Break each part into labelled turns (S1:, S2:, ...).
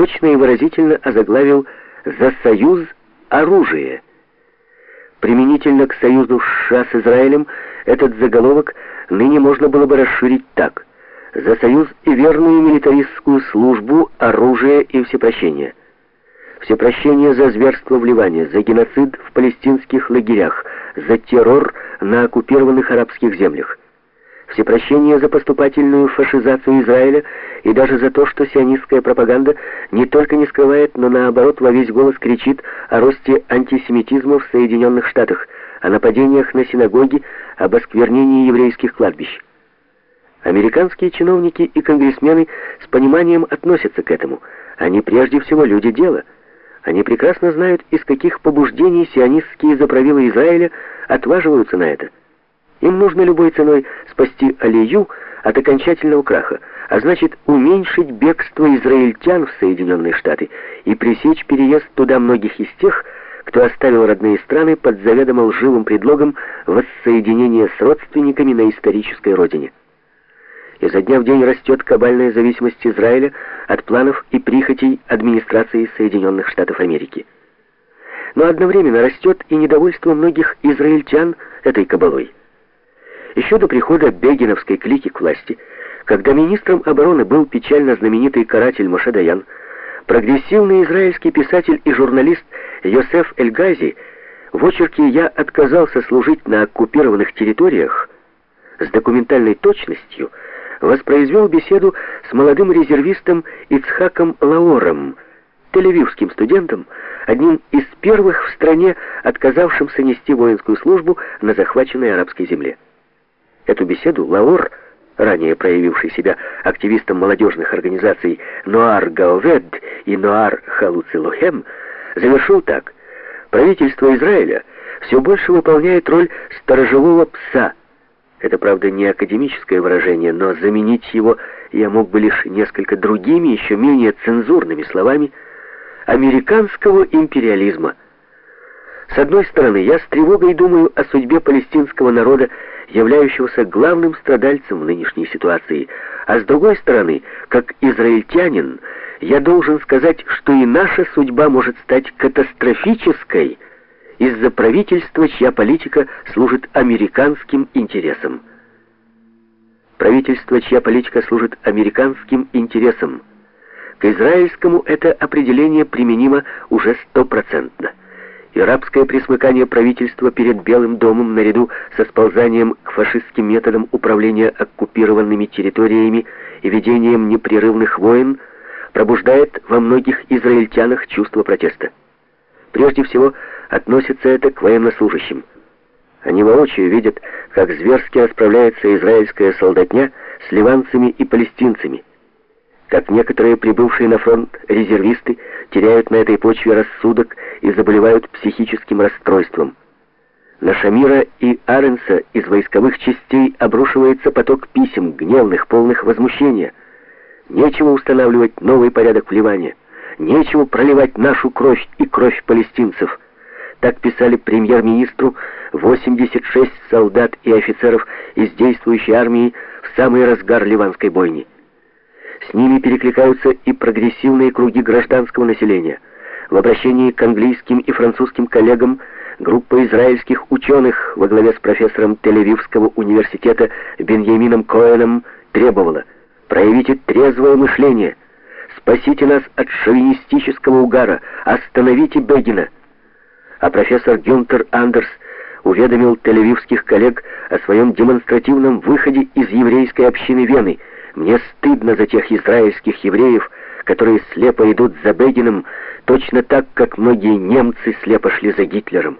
S1: точно и выразительно озаглавил «За союз оружие». Применительно к союзу США с Израилем этот заголовок ныне можно было бы расширить так «За союз и верную милитаристскую службу, оружие и всепрощение». Всепрощение за зверство в Ливане, за геноцид в палестинских лагерях, за террор на оккупированных арабских землях всепрощение за поступательную фашизацию Израиля и даже за то, что сионистская пропаганда не только не скрывает, но наоборот во весь голос кричит о росте антисемитизма в Соединенных Штатах, о нападениях на синагоги, об осквернении еврейских кладбищ. Американские чиновники и конгрессмены с пониманием относятся к этому. Они прежде всего люди дела. Они прекрасно знают, из каких побуждений сионистские заправилы Израиля отваживаются на это. Им нужно любой ценой спасти Алию от окончательного краха, а значит уменьшить бегство израильтян в Соединенные Штаты и пресечь переезд туда многих из тех, кто оставил родные страны под заведомо лживым предлогом воссоединения с родственниками на исторической родине. Изо дня в день растет кабальная зависимость Израиля от планов и прихотей администрации Соединенных Штатов Америки. Но одновременно растет и недовольство многих израильтян этой кабалой. Еще до прихода бегиновской клики к власти, когда министром обороны был печально знаменитый каратель Мошедаян, прогрессивный израильский писатель и журналист Йосеф Эльгази в очерке «Я отказался служить на оккупированных территориях» с документальной точностью воспроизвел беседу с молодым резервистом Ицхаком Лаором, тель студентом, одним из первых в стране, отказавшимся нести воинскую службу на захваченной арабской земле. Эту беседу Лаор, ранее проявивший себя активистом молодежных организаций Ноар Гаовед и Ноар Халуцилохем, завершил так. Правительство Израиля все больше выполняет роль сторожевого пса. Это, правда, не академическое выражение, но заменить его я мог бы лишь несколько другими, еще менее цензурными словами американского империализма. С одной стороны, я с тревогой думаю о судьбе палестинского народа являющегося главным страдальцем в нынешней ситуации, а с другой стороны, как израильтянин, я должен сказать, что и наша судьба может стать катастрофической из-за правительства, чья политика служит американским интересам. Правительство, чья политика служит американским интересам. К израильскому это определение применимо уже стопроцентно и рабское присмыкание правительства перед Белым домом наряду со сползанием к фашистским методам управления оккупированными территориями и ведением непрерывных войн пробуждает во многих израильтянах чувство протеста. Прежде всего, относится это к военнослужащим. Они воочию видят, как зверски расправляется израильская солдатня с ливанцами и палестинцами, как некоторые прибывшие на фронт резервисты теряют на этой почве рассудок и заболевают психическим расстройством. На Шамира и Аренса из войсковых частей обрушивается поток писем, гневных, полных возмущения. Нечего устанавливать новый порядок в Ливане. Нечего проливать нашу кровь и кровь палестинцев. Так писали премьер-министру 86 солдат и офицеров из действующей армии в самый разгар ливанской бойни. С ними перекликаются и прогрессивные круги гражданского населения. В обращении к английским и французским коллегам группа израильских ученых во главе с профессором Тель-Авивского университета Беньямином Коэном требовала «Проявите трезвое мышление, спасите нас от шовинистического угара, остановите Бегина». А профессор Гюнтер Андерс уведомил тель-авивских коллег о своем демонстративном выходе из еврейской общины Вены – мне стыдно за тех израильских евреев, которые слепо идут за Бегиным, точно так, как многие немцы слепо шли за Гитлером.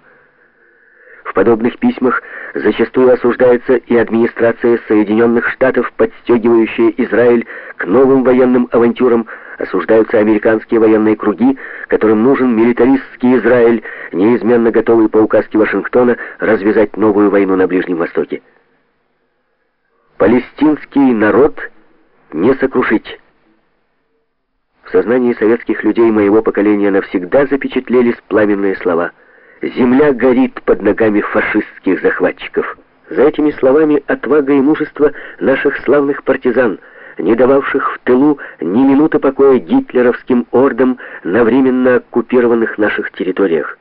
S1: В подобных письмах зачастую осуждается и администрация Соединенных Штатов, подстегивающая Израиль к новым военным авантюрам, осуждаются американские военные круги, которым нужен милитаристский Израиль, неизменно готовый по указке Вашингтона развязать новую войну на Ближнем Востоке. Палестинский народ — не сокрушить. В сознании советских людей моего поколения навсегда запечатлелись пламенные слова «Земля горит под ногами фашистских захватчиков». За этими словами отвага и мужество наших славных партизан, не дававших в тылу ни минуты покоя гитлеровским ордам на временно оккупированных наших территориях.